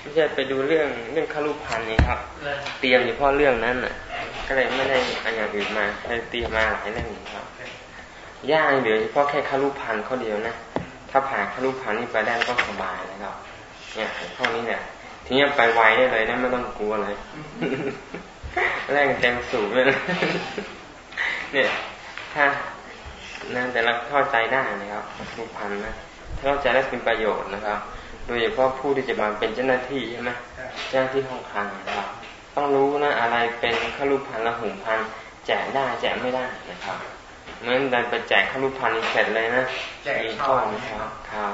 ไม่ใช่ไปดูเรื่องเรื่องคารุพันธ์นี่ครับ เตรียมอยู่เพราะเรื่องนั้นอะ ก็เลยไม่ได้อันอย่างอื่นมาเลยเตรียมมาหลายเรื่องครับยากเหลือเฉพาะแค่คารุพันธ์เขาเดียวนะถ้าผ่านคารุพันธ์นี่ไปได้ก็สบายนะครับ เนี่ยข้อนี้เนี่ยทีนี้ไปไวได้เลยนะไม่ต้องกลัวเลยแรงเต็มสูบเลยเนี่ย ถ้านั่นแต่เราเข้าใจได้นะครับคารุพันธ์นะถ้าเข้าใจได้เป็นประโยชน์นะครับโดยเฉพาะผู้ที่จะมาเป็นเจ้าหน้าที่ใช่ไหมเจ้าหน้าที่ห้องคลังนะครับต้องรู้นะอะไรเป็นขรุพันและหุงพันแจกได้แจกไม่ได้นะครับเหมือนดันไปแจกขรุพันเสร็จเลยนะมีก้อนนะครับข้าว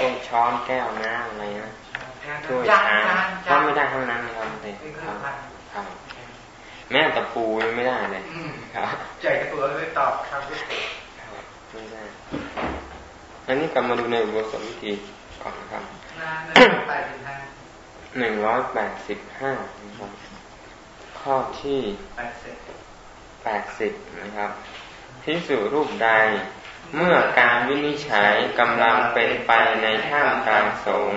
ต้มช้อนแก้วน้ำอะไรนะถ้วยชามก็ไม่ได้ทั้งนั้นนะครับเด็กครับครับแม่ตะปูยังไม่ได้เลยครับแจกตัวเลยตอบครับไม่ได้อันนี้กลับมาดูในอุโบสถวิธี ก่อนครับหนึ่งร้อยแปดสิบห้าข้อที่แปดสิบนะครับพิสูรูปใด เมื่อการวินิจฉัยกำลังเป็นไปในท่ามกลางสง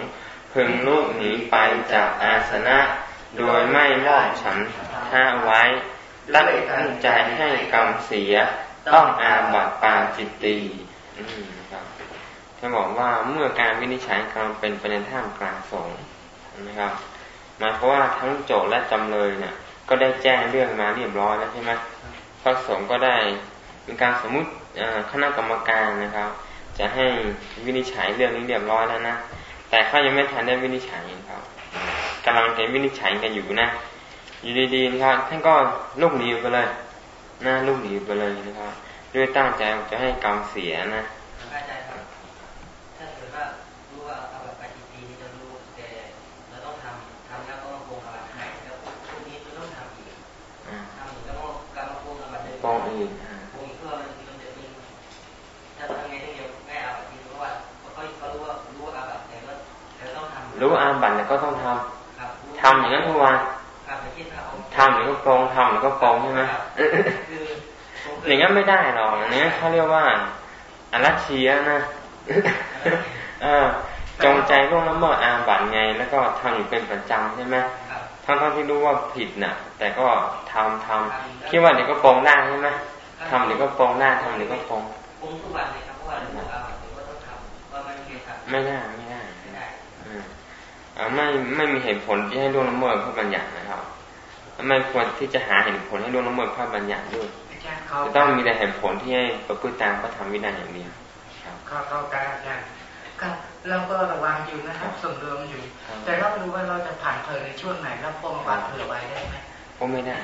พึงลูกหนีไปจากอาสนะ โดยไม่มอบฉันท่าไว้ตั้งใจให้กรรมเสียต้องอาบัตปาจิตตีครับ จะบอกว่าเมื่อการวินิจฉัยกำลังเป็นไปในท่ามกลางสงนะครับหมายความว่าทั้งโจทและจำเลยเนี่ยก็ได้แจ้งเรื่องมาเรียบร้อยแล้วใช่ไหมพระสงฆ์ก็ได้มีการสมมุติคณะกรรมการนะครับ จะให้วินิจฉัยเรื่องนี้เรียบร้อยแล้วนะแต่เขายังไม่ทันได้วินิจฉัยครับกำลังจะวินิจฉัยกันอยู่นะอยู่ดีๆนะครับท่านก็ลูกหนีไปเลยนะลูกหนีไปเลยนะครับด้วยตั้งใจจะให้กรรมเสียนะปองอีก รู้อาบัตเนี่ยก็ต้องทำทำอย่างนั้นทุกวันทำอย่างก็ปองทำอย่างก็ปองใช่ไหมอย่างนั้นไม่ได้หรอกอันนี้เขาเรียกว่าอรัชชียนะจงใจล่วงละเมิดอาบัตไง แล้วก็ทำอยู่เป็นประจำใช่ไหมทั้งทั้งที่รู้ว่าผิดน่ะ แต่ก็ทำทำคิดว่าเดี๋ยวก็ปองได้ใช่ไหมทำเดี๋ยวก็ปองได้ทำเดี๋ยวก็ปองไม่ได้ไม่ ได้ไม่ไม่มีเหตุผลที่ให้ล่วงละเมิดพระบัญญัตินะครับไม่ควรที่จะหาเหตุผลให้ล่วงละเมิดพระบัญญัติด้วยจะต้องมีแต่เหตุผลที่ให้ประพฤติตามพระธรรมวินัยอย่างเดียวครับเข้าใจอาจารย์ครับเราก็ระวังอยู่นะครับส่งเดิมอยู่ แต่เราไม่รู้ว่าเราจะผ่านเผยในช่วงไหนแล้วป้องกันเผื่อไว้ได้ไหมก็ไม่ได้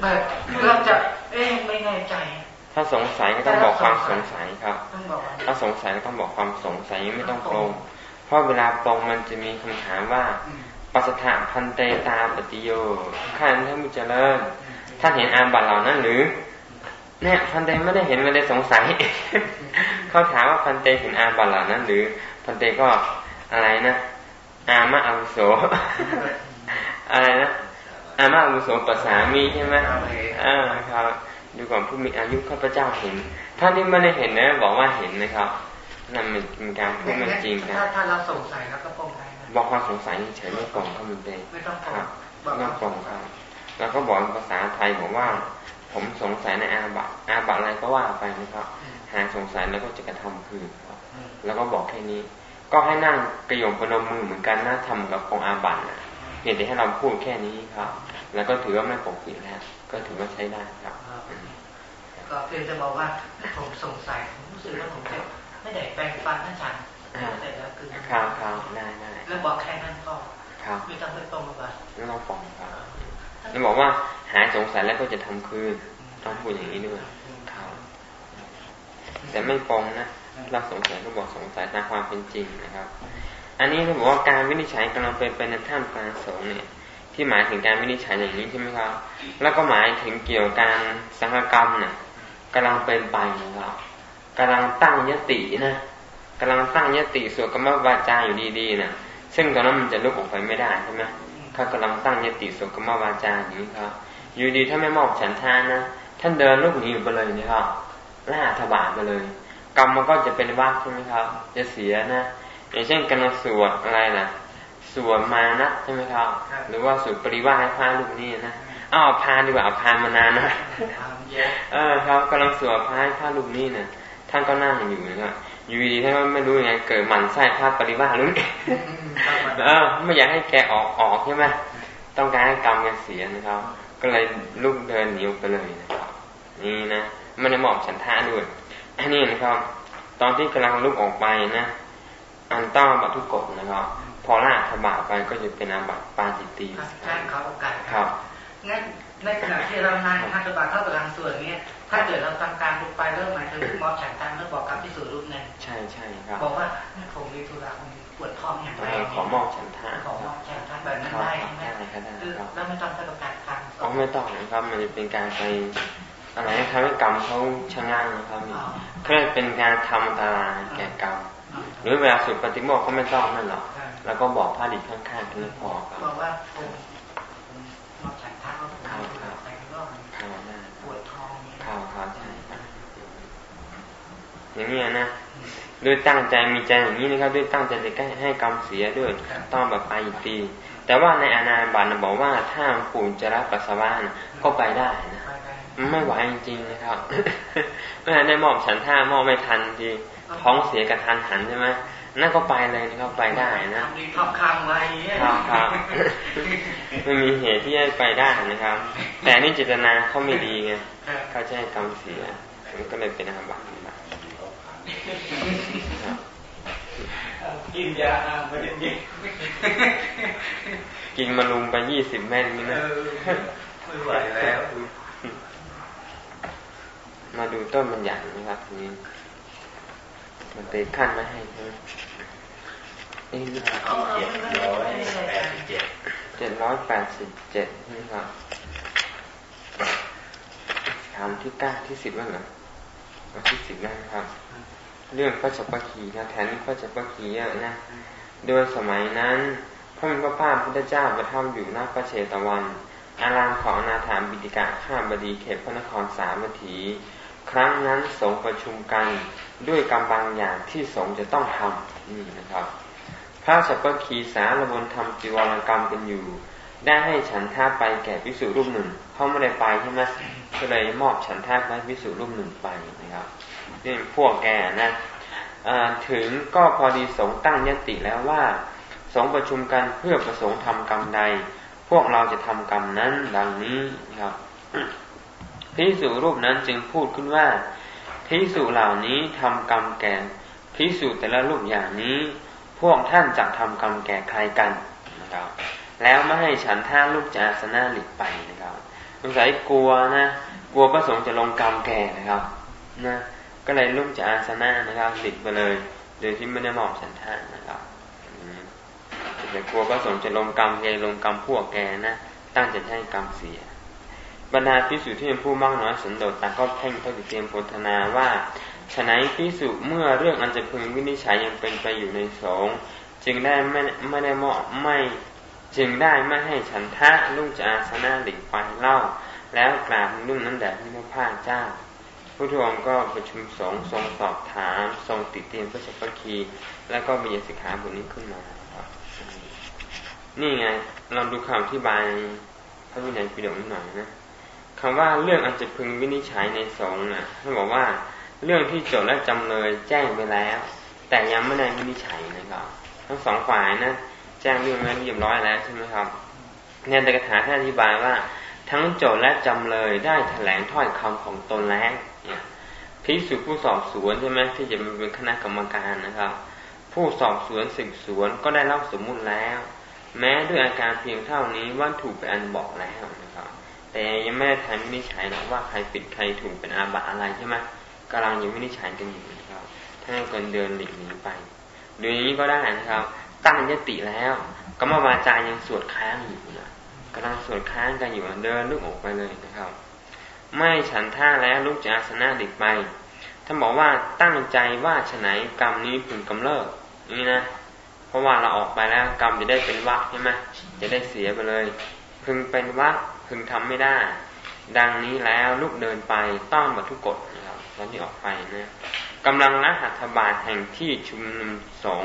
แบบเราจะเอ๊ไม่แน่ใจ ถ้าสงสัยก็ต้องบอกความสงสัยครับ ถ้าสงสัยก็ต้องบอกความสงสัยไม่ต้องโปรง เพราะเวลาปรงมันจะมีคำถามว่า ปัสถะพันเตตาปฏิโยข้าท่านมุจเจริญท่านเห็นอาบัตเหล่านั้นหรือ เนี่ยพันเตไม่ได้เห็นไม่ได้สงสัย เขาถามว่าพันเตเห็นอาบัตเหล่านั้น หรือ พันเตก็อะไรนะอามะอาวุโสอะไรนะอามาอุโสปัสสามีใช่ไหมอ่าครับ ดูก่อนผู้มีอายุข้าพเจ้าเห็น ท่านที่ไม่ได้เห็นนะ บอกว่าเห็นนะครับ นั่นเป็นการพูดมันจริงนะถ้าเราสงสัยแล้วก็ปองได้บอกความสงสัยเฉยไม่ปองเขามันเป็นไม่ต้องครับไม่ต้องปองครับ แล้วก็บอกภาษาไทยบอกว่า ผมสงสัยในอาบัตอาบัตอะไรก็ว่าไปนะครับหายสงสัยแล้วก็จะกระทำคืนครับ แล้วก็บอกแค่นี้ ก็ให้นั่งกระยมพนมมือเหมือนกันนะทำกับของอาบัตนะเพียงแต่ให้เราพูดแค่นี้ครับ แล้วก็ถือว่าไม่ปกปิดแล้วก็ถือว่าใช้ได้ครับ ก็เพียงจะบอกว่าผมสงสัยผมรู้สึกว่าผมจะ ไม่ได้แปลงฟันนะจันเสร็จแล้วคือครับครับได้ได้แล้วบอกแค่นั้นก็ครับไม่ต้องไปตรงมาบ้างแล้วเราปองครับแล้วบอกว่าหายสงสัยแล้วก็จะทำคืนต้องพูดอย่างนี้ด้วยครับแต่ไม่ปองนะเราสงสัยก็บอกสงสัยตามความเป็นจริงนะครับ อันนี้เขาบอกว่าการวินิจฉัยกำลังเป็นไปในท่ามกลางสงเนี่ย ที่หมายถึงการวินิจฉัยอย่างนี้ใช่ไหมครับ แล้วก็หมายถึงเกี่ยวกับการสังฆกรรมเนี่ยกำลังเป็นไปนะครับ กำลังตั้งยตินะกำลังตั้งยติส่วนกรรมวาจาอยู่ดีๆนะซึ่งตอนนั้นมันจะลุกออกไปไม่ได้ใช่ไหมถ้ากำลังตั้งยติส่วนกรรมวาจาอย่างนี้ครับอยู่ดีถ้าไม่มอบฉันทานนะท่านเดินลุกหนีอยู่ไปเลยนะครับล่าทบาทไปเลย กรรมมันก็จะเป็นวักใช่ไหมครับ จะเสียนะอย่างเช่นกันสวดอะไรนะสวดมานะใช่ไหมครับ หรือว่าสวดปริวาสให้พระลูกนี่นะอ้าวพานดีกว่าเอาพานมานานนะเออครับกำลังสวดพระให้พระลูกนี่นะ ท่านก็นั่งอยู่นะครับอยู่ดีท่านก็ไม่รู้ยังไงเกิดหมันไส้พระปริวาสรู้เออไม่อยากให้แกออกออกใช่ไหมต้องการให้กรรมกันเสียนะครับ ก็เลยลุกเดินหนีไปเลยนะครับนี่นะไม่ได้มอบฉันท่าด้วยอันนี้นะครับ ตอนที่กำลังลุกออกไปนะอันต้องบัตทุกกฎนะครับพอลากขบาไปก็จะเป็นอาบัติปาจิตตีใช่เขาโอกาสครับงั้นในขณะที่เรานานทางกบาเข้ากำลังส่วนนี้ ถ้าเกิดเราทำการลุกไปเริ่มหมายถึงมอบฉันทานแล้วบอกกับพิสูจน์รูปเนี่ยใช่ใช่ครับบอกว่าผมมีธุระผมปวดท้องอย่างไรขอมอบฉันทานขอมอบฉันทานแบบนั้นได้ใช่ไหมคือแล้วไม่ต้องใช้ประกาศทางอ๋อไม่ต้องนะครับ มันจะเป็นการไปอะไรทำให้กรรมเขาชะงักนะครับเพื่อเป็นการทำอันตรายแก่กรรมหรือเวลาสุดปฏิโมกข์เขาไม่ต้องนั่นหรอกแล้วก็บอกพระดิข้างๆแค่นั้นพอครับบอกว่าผมมาฉันท้าผมไปก็ปวดท้องเนี่ยข่าวข่าวใช่ อย่างนี้นะด้วยตั้งใจมีใจอย่างนี้นะครับด้วยตั้งใจจะให้กรรมเสียด้วยต้องแบบไปตีแต่ว่าในอนาบันบอกว่าถ้าปู่จะรับปัสสาวะก็ไปได้นะไม่ไหวจริงๆนะครับไม่ได้มอบฉันท่ามอบไม่ทันทีท้องเสียกระทันหันใช่ไหมนั่นก็ไปเลยนะครับไปได้นะทำคังไว้ครับครับไม่มีเหตุที่จะไปได้นะครับ แต่นี่เจตนาเขาไม่ดีไงเขาจะให้กรรมเสียมันก็เลยเป็นอาบัติ กินยาไม่ได้กินกินมาลุมไปยี่สิบแม่นนี่นะไม่ไหวแล้ว มาดูต้นมันอย่างนะครับทีนี้มันเตะขั้นมาให้ใช่ไหมเจ็ดร้อยแปดสิบเจ็ดนี่ครับถามที่เก้าที่สิบว่าไงที่สิบนะครับ เรื่องพระจักรคีนะแทนพระจักรคีเยอะนะโดยสมัยนั้นพระมิพระภาพพุทธเจ้าประทับอยู่หน้าพระเชตวัน อารามของนาถามบิดิกาข้าบดีเขตพระนครสามัคคีครั้งนั้นสงประชุมกันด้วยกรรมบางอย่างที่สงจะต้องทำนี่นะครับพระสัพพคีสารบนทำจีวรกรรมกันอยู่ ได้ให้ฉันท่าไปแก่พิสุรูปหนึ่ง เขาไม่ได้ไปใช่ไหมก็เลยมอบฉันท่าให้พิสุรูปหนึ่งไปนะครับนี่พวกแกนะถึงก็พอดีสงตั้งยติแล้วว่า สงประชุมกันเพื่อประสงค์ทำกรรมใด พวกเราจะทำกรรมนั้นดังนี้นะครับพิสุรูปนั้นจึงพูดขึ้นว่าพิสุเหล่านี้ทำกรรมแก่พิสุแต่ละรูปอย่างนี้ พวกท่านจะทำกรรมแก่ใครกันนะครับแล้วไม่ให้ฉันท่าลูกจาสนาหลีกไปนะครับ งสัยกลัวนะกลัวพระสงฆ์จะลงกรรมแก่นะครับนะก็เลยลูกจาสนานะครับหลีกไปเลย โดยที่ไม่ได้มอบฉันท่านนะครับแต่กลัวพระสงฆ์จะลงกรรมแกลงกรรมพวกแกนะตั้งจะให้กรรมเสียบรรดาพิสุที่เป็นผู้มากน้อยสันโดษต่างก็เพ่งพระดิเตรียมโพธนาว่าฉนัยพิสุเมื่อเรื่องอันจะพึงวินิจฉัยยังเป็นไปอยู่ในสงจึงได้ไม่ไม่ได้เหมาะไม่ จึงได้ไม่ให้ฉันทะลูกจะอาสนะหลีกไปเล่า แล้วกราบนุ่มนั้นแด่พระพาเจ้าผู้ทวงก็ประชุมสงทรงสอบถาม ทรงติดเตียนพระเจ้าพระคี แล้วก็มีสิกขาบทนี้ขึ้นมาครับนี่ไงเราดูคำอธิบายพระวินัยปิฎกนิดหน่อยนะคำว่าเรื่องอันจะพึงวินิจฉัยในสงฆ์นะท่านบอกว่าเรื่องที่โจทย์และจำเลยแจ้งไปแล้ว แต่ยังไม่ได้วินิจฉัยนะครับทั้งสองฝ่ายนะ แจ้งเรื่องนั้นเรียบร้อยแล้วใช่ไหมครับเนี่ยแต่กถาท่านอธิบายว่า ทั้งโจทย์และจำเลยได้แถลงถ้อยคำของตนแล้วเนี่ยพิสุผู้สอบสวนใช่ไหมที่จะเป็นคณะกรรมการนะครับ ผู้สอบสวนสืบสวนก็ได้เล่าสมมุติแล้ว แม้ด้วยอาการเพียงเท่านี้ว่าถูกไปอันบอกแล้วนะครับ แต่ยังไม่ได้ทันวินิจฉัยหรอกว่าใครผิดใครถูกเป็นอาบัติอะไรใช่ไหมกำลังยังไม่ได้ฉัยกันอยู่นะครับถ้าเกินเดินหลีกหนีไปโดยนี้ก็ได้นะครับ ตั้งยติแล้วกรรมวาจายังสวดค้างอยู่นะกำลังสวดค้างกันอยู่เดินลุกออกไปเลยนะครับ ไม่ฉันท่าแล้วลุกจากอาสนะหลีกไปท่านบอกว่าตั้งใจว่าฉไหนกรรมนี้พึงกำเริบนี่นะเพราะว่าเราออกไปแล้วกรรมจะได้เป็นวักใช่ไหมจะได้เสียไปเลย พึงเป็นวักพึงทำไม่ได้ ดังนี้แล้วลูกเดินไปต้องบัทุกกฎนะครับตอนที่ออกไปนะกำลังละหัตถบาทแห่งที่ชุมนุมสง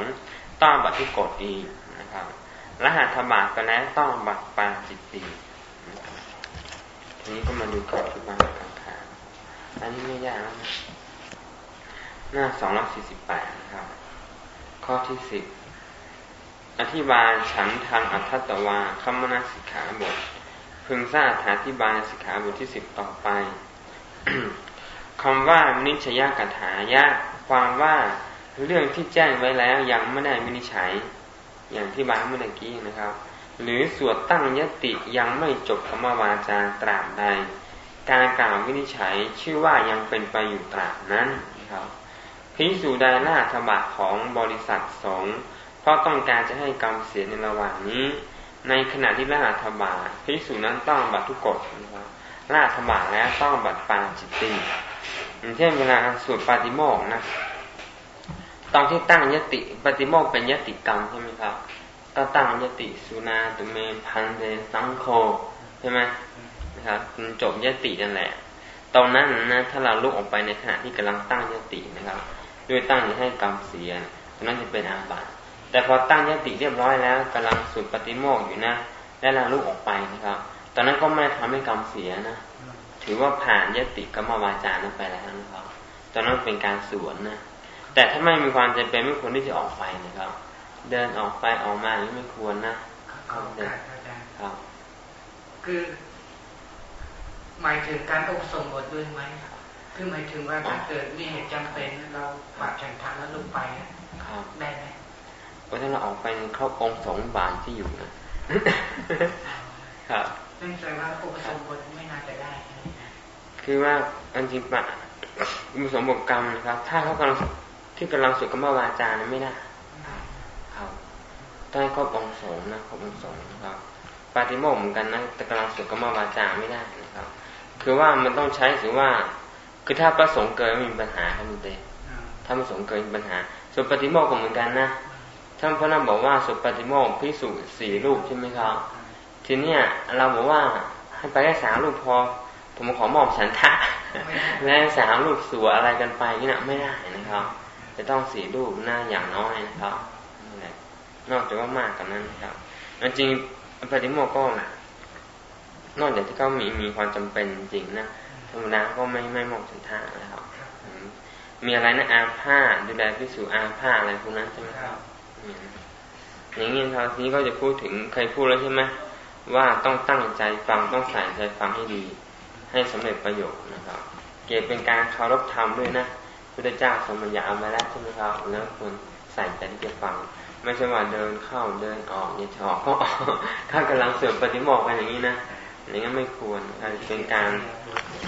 ต้องบัตรที่กดอีกนะครับรหัสบาทก็แล้วต้องบัตรปาจิตตีทีนี้ก็มาดูกฎที่บางคางคาอันนี้ไม่ยากนะหน้าสองร้อยสี่สิบแปดนะครับ ข้อที่สิบอธิบายฉันทางอัตตวาคมนาสิกขาบท พึงทราบอธิบายสิกขาบทที่สิบต่อไป คำว่านิชยกถายะความว่า เรื่องที่แจ้งไว้แล้วยังไม่ได้วินิจฉัย อย่างที่บางเมื่อกี้นะครับ หรือสวดตั้งยติยังไม่จบคำวาจาตราบใด การกล่าววินิจฉัยชื่อว่ายังเป็นไปอยู่ตราบนั้นนะครับพิสูจน์ได้าธบาของบริษัทสงฆ์เพราะต้องการจะให้กรรมเสียในระหว่างนี้ ในขณะที่ราธบาพิสูจนั้นต้องบัตทุกกฎนะครับราธบาแล้วต้องบัตรปาจิตติอย่างเช่นเวลาสวดปาติโมกนะ ตอนที่ตั้งยติปฏิโมกเป็นยติกรรมใช่ไหมครับก็ตั้งยติสุนาตุเมพันเดสังโคใช่ไหมนะครับจบยตินั่นแหละ ตอนนั้นนะถ้าเราลุกออกไปในขณะที่กำลังตั้งยตินะครับ ด้วยตั้งให้กรรมเสียนั้นจะเป็นอาบัติแต่พอตั้งยติเรียบร้อยแล้วกำลังสุดปฏิโมกอยู่นะและเราลุกออกไปนะครับ ตอนนั้นก็ไม่ทำให้กรรมเสียนะถือว่าผ่านยติกรรมวาจานั้นไปแล้วนะครับ ตอนนั้นเป็นการสวนนะ แต่ถ้าไม่มีความจำเป็นไม่ควรที่จะออกไปนะครับ เดินออกไปออกมานี่ไม่ควรนะเดินครับ คือ หมายถึงการอบสมบทด้วยไหมคือหมายถึงว่าถ้าเกิดมีเหตุจำเป็นเราปาดแข่งทางแล้วลงไปครับได้ไหมว่าถ้าเราออกไปครอบองค์สองบานที่อยู่นะครับไม่ใช่ว่าอุปสมบทไม่น่าจะได้ คือว่าอันจริงปะอุปสมบทกรรมนะครับ ถ้าเขากำลัง ที่กำลังสวดกรรมวาจานั้นไม่ได้ครับต้องให้ครอบองค์สงนะครอบองค์สงนะครับปาฏิโมกเหมือนกันนะแต่กำลังสวดกรรมวาจาไม่ได้นะครับ คือว่ามันต้องใช้ถือว่า คือถ้าประสงค์เกินมีปัญหาครับมันเตถ้าประสงค์เกินมีปัญหาส่วนปฏิโมกก็เหมือนกันนะท่านพระนามบอกว่าสุปฏิโมกพิสูจน์สี่รูปใช่ไหมครับ ทีเนี้ยเราบอกว่าให้ไปแค่สามรูปพอ ผมขอมอบฉันทะและสามรูปสัวอะไรกันไปนี่นะไม่ได้นะครับ จะต้องสี่รูปหน้าอย่างน้อยนะครับนอกจากว่ามากกว่านั้นครับจริงปฏิโมกก็นอกจากที่เขามีมีความจำเป็นจริงนะธรรมดาก็ไม่ไม่มองสันทานะครับ มีอะไรนะอาผ้าดูแลพิสูจอาผ้าอะไรพวกนั้นใช่ไหมครับ อย่างนี้ครับทีนี้ก็จะพูดถึงใครพูดแล้วใช่ไหมว่าต้องตั้งใจฟังต้องใส่ใจฟังให้ดี ให้สำเร็จประโยชน์นะครับ เกี่ยวเป็นการเคารพธรรมด้วยนะ พุทธเจ้าสมัยเอามาแล้วใช่ไหมครับแล้วควรใส่ใจที่จะฟังไม่ใช่ว่าเดินเข้าเดินออกเนี่ยชอบก็ถ้ากำลังเสริมปฏิโมกไปอย่างนี้นะอย่างนี้ไม่ควรอาจจะเป็นการ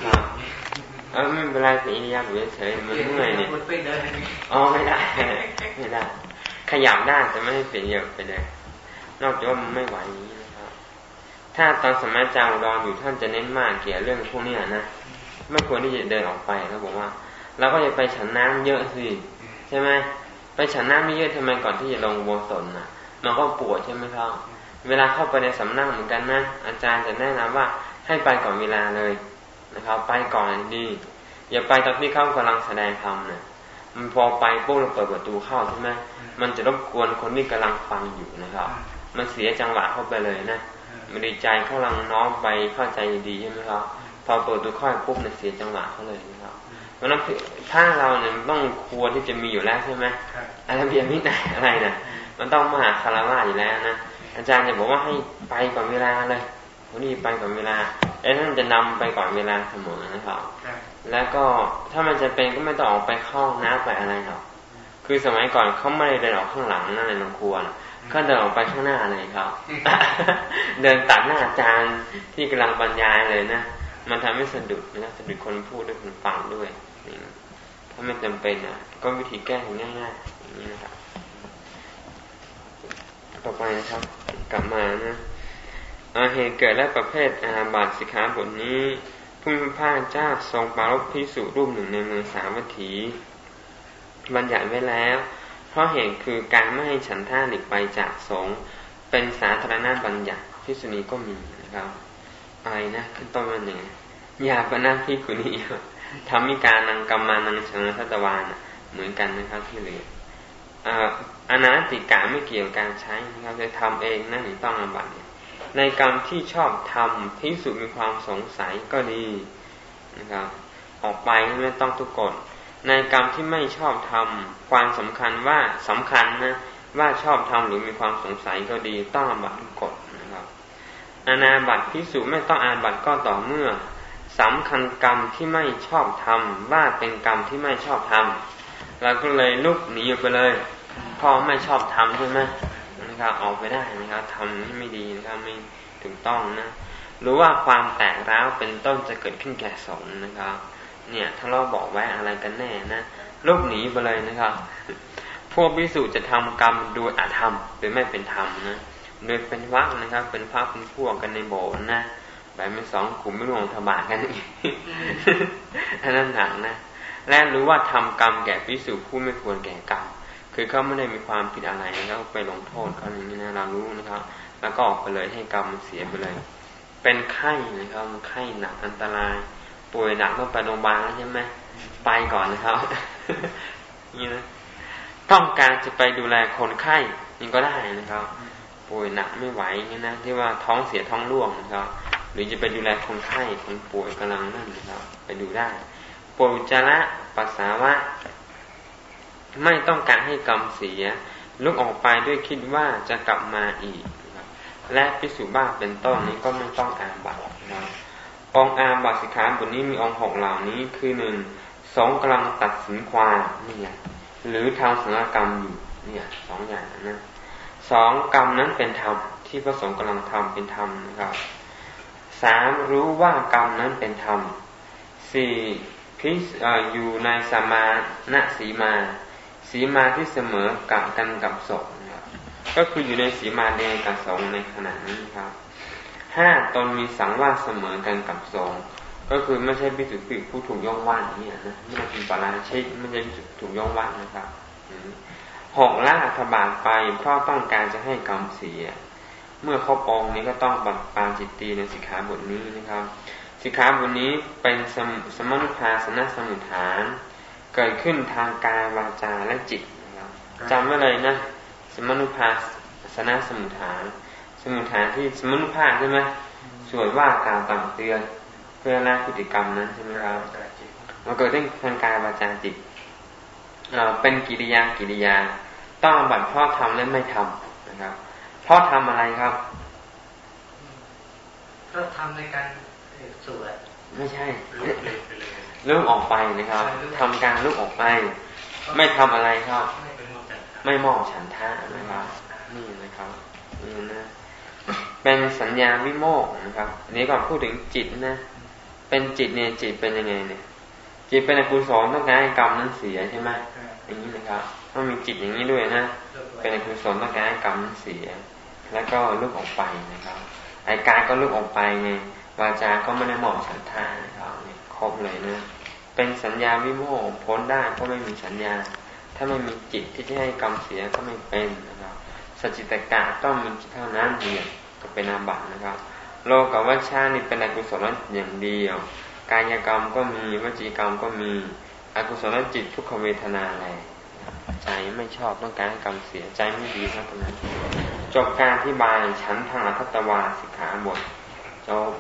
ครับเออไม่เป็นไรสิยากอยู่เฉยมันเมื่อยเนี่ยอ๋อไม่ได้ไม่ได้ ขยับได้แต่ไม่ให้เปลี่ยนเยอะไปเลยนอกจากว่ามันไม่ไหวอย่างนี้นะครับ ถ้าตอนสมัยจารอนอยู่ท่านจะเน้นมากเกี่ยวเรื่องพวกนี้นะไม่ควรที่จะเดินออกไปเขาบอกว่า เราก็จะไปฉันน้ำเยอะสิใช่ไหมไปฉันน้ำไม่เยอะทำไมก่อนที่จะลงโบสถนะมันก็ปวดใช่ไหมครับเวลาเข้าไปในสำนักเหมือนกันนะ อาจารย์จะแนะนำว่าให้ไปก่อนเวลาเลยนะครับ ไปก่อนดีอย่าไปตอนที่เขากำลังแสดงธรรมนะมันพอไปปุ๊บเราเปิดประตูเข้าใช่ไหมมันจะรบกวนคนที่กำลังฟังอยู่นะครับ มันเสียจังหวะเข้าไปเลยนะมันดีใจเขากำลังน้อมไปเข้าใจดีใช่ไหมครับ พอเปิดประตูเข้าปุ๊บเนี่ยเสียจังหวะเขาเลยนะครับ เพราะนั้นถ้าเราเนี่ยต้องควรที่จะมีอยู่แล้วใช่ไหมอะไรเบียร์มิไหนอะไรนะมันต้องมาคารวะอยู่แล้วนะอาจารย์จะบอกว่าให้ไปก่อนเวลาเลยวันนี้ไปก่อนเวลาไอ้นั่นจะนำไปก่อนเวลาเสมอนะครับแล้วก็ถ้ามันจะเป็นก็ไม่ต้องออกไปเข้าน้ำไปอะไรหรอกคือสมัยก่อนเขาไม่ได้เดินออกข้างหลังนั่นในโรงครัวก็เดินออกไปข้างหน้าเลยครับ เดินตัดหน้าอาจารย์ที่กำลังบรรยายเลยนะ มันทำให้สะดุดนะสะดุดคนพูดด้วยคนฟังด้วย ถ้าไม่จำเป็นอะ ก็วิธีแก้ง่ายๆอย่างนี้นะครับต่อไปนะครับ กลับมานะอาเหตุเกิดและประเภทอาบาตสิกขาบทนี้ผู้พระเจ้าทรงปารบพิสุรูปหนึ่งในเมืองสาวัตถี บัญญัติไว้แล้ว เพราะเหตุคือการไม่ให้ฉันท่าหลีกไปจากสงเป็นสาธารณบัญญัติที่สุนีก็มีนะครับอะไรนะขึ้นต้นมันอย่างยาปนาพิคุณี ทำมิการนังกรรมานังชนะทัตวานเหมือนกันนะครับที่เหลืออานาติกาไม่เกี่ยวกับการใช้นะครับจะทำเองนั่นหรือต้องอาบัตในกรรมที่ชอบทำที่สุดมีความสงสัยก็ดีนะครับ ออกไปไม่ต้องทุกกฎในกรรมที่ไม่ชอบทำความสำคัญว่าสำคัญนะว่าชอบทำหรือมีความสงสัยก็ดีต้องอาบัตทุกฎนะครับ อนาบัตพิสุไม่ต้องอาบัตก็ต่อเมื่อ สำคัญกรรมที่ไม่ชอบทำว่าเป็นกรรมที่ไม่ชอบทำเราก็เลยลุกหนีออกไปเลยพอไม่ชอบทำใช่ไหมนะครับออกไปได้นะครับทำนี่ไม่ดีนะครับไม่ถูกต้องนะหรือว่าความแตกร้าวเป็นต้นจะเกิดขึ้นแก่สงนะครับ เนี่ยถ้าเราบอกไว้อะไรกันแน่นะลุกหนีไปเลยนะครับพวกพิสูจน์จะทำกรรมโดยอาธรรมโดยไม่เป็นธรรมนะโดยเป็นวักนะครับ เป็นพักเป็นพวกกันในโบสถ์นะ ไปไม่สองกลุ่มไม่รวมทบาทกันอีกอันนั้นหนักนะ และรู้ว่าทำกรรมแก่พิสูจผู้ไม่ควรแก่กรรม คือเขาไม่ได้มีความผิดอะไรแล้วไปลงโทษเขาอย่างนี้นะเรารู้นะครับ แล้วก็ออกไปเลยให้กรรมมันเสียไปเลย เป็นไข้นะครับไข้หนักอันตราย ป่วยหนักต้องไปโรงพยาบาลใช่ไหมไปก่อนนะครับ นี่นะต้องการจะไปดูแลคนไข้ยังก็ได้นะครับ ป่วยหนักไม่ไหวนี่นะที่ว่าท้องเสียท้องร่วงนะครับ หรือจะไปดูแลคนไข้คนป่วยกำลังนั่นนะครับไปดูได้ป่วยจาระปัสสาวะ ไม่ต้องการให้กรรมเสีย ลุกออกไปด้วยคิดว่าจะกลับมาอีกและพิสุบ้าเป็นต้นนี้ก็ไม่ต้องอาบัตนะองอาบัตสิกขาบทนี้มีองหกเหล่านี้คือหนึ่งสองกำลังตัดสินความเนี่ยหรือทางสังกรรมอยู่เนี่ยสองอย่างนะสองกรรมนั้นเป็นธรรมที่พระสงฆ์กำลังทำเป็นธรรมนะครับ สามรู้ว่ากรรมนั้นเป็นธรรมสี่พิสอยู่ในสมาณสีมาสีมาที่เสมอกับกันกับศพนะครับก็คืออยู่ในสีมาเดียกับสงในขณะนี้ครับห้าตนมีสังวาสเสมอกันกับสงก็คือไม่ใช่พิสุทธิ์ผู้ถูกย่องว่านนี่นะไม่ใช่ปาราชิกไม่ใช่ถูกย่องว่านนะครับหกล่าธบาตไปเพราะต้องการจะให้กรรมเสีย เมื่อครบองนี้ก็ต้องบัตปาจิตตีในสิกขาบทนี้นะครับ สิกขาบทนี้เป็นสมสมนุภาสนะสมุทฐาน เกิดขึ้นทางกายวาจาและจิตนะครับจำไว้เลยนะ สมนุภาสนาสมุทฐาน สมุทฐานที่สมนุภาใช่ไหมส่วนว่ากล่าวต่างเตือน เพื่อละพฤติกรรมนั้นใช่ไหมครับมันเกิดขึ้นทางกายวาจาจิตเป็นกิริยากิริยาต้องบัตรพ่อทำและไม่ทำนะครับ พ่อทำอะไรครับก็ทำในการสวดไม่ใช่ลุกออกไปนะครับทำการลุกออกไป ไม่ทำอะไรครับ ไม่มองฉันทะนะครับนี่นะครับนี่นะเป็นสัญญาวิโมกนะครับอันนี้ก่อนพูดถึงจิตนะ เป็นจิตเนี่ยจิตเป็นยังไงเนี่ย จิตเป็นอกุศลต้องการให้กรรมนั้นเสียใช่ไหมอย่างนี้นะครับต้องมีจิตอย่างนี้ด้วยนะ เป็นอกุศลต้องการให้กรรมนั้นเสีย แล้วก็ลุกออกไปนะครับไอ้กายก็ลุกออกไปไงวาจาก็ไม่ได้หมองฉันทานะครับครบเลยนะเป็นสัญญาวิโมกพ้นได้ก็ไม่มีสัญญา ถ้าไม่มีจิตที่จะให้กรรมเสียก็ไม่เป็นนะครับสจิตกะต้องมีจิตเท่านั้นเนี่ยก็เป็นอาบัตินะครับ โลกับวัชชานี่เป็นอกุศลอย่างเดียว กายกรรมก็มีวจีกรรมก็มีอกุศลจิตทุกขเวทนาอะไรใจไม่ชอบต้องการให้กรรมเสียใจไม่ดีเท่านั้น จบการอธิบายชั้นทางอัตตวาสิกขาบทจบ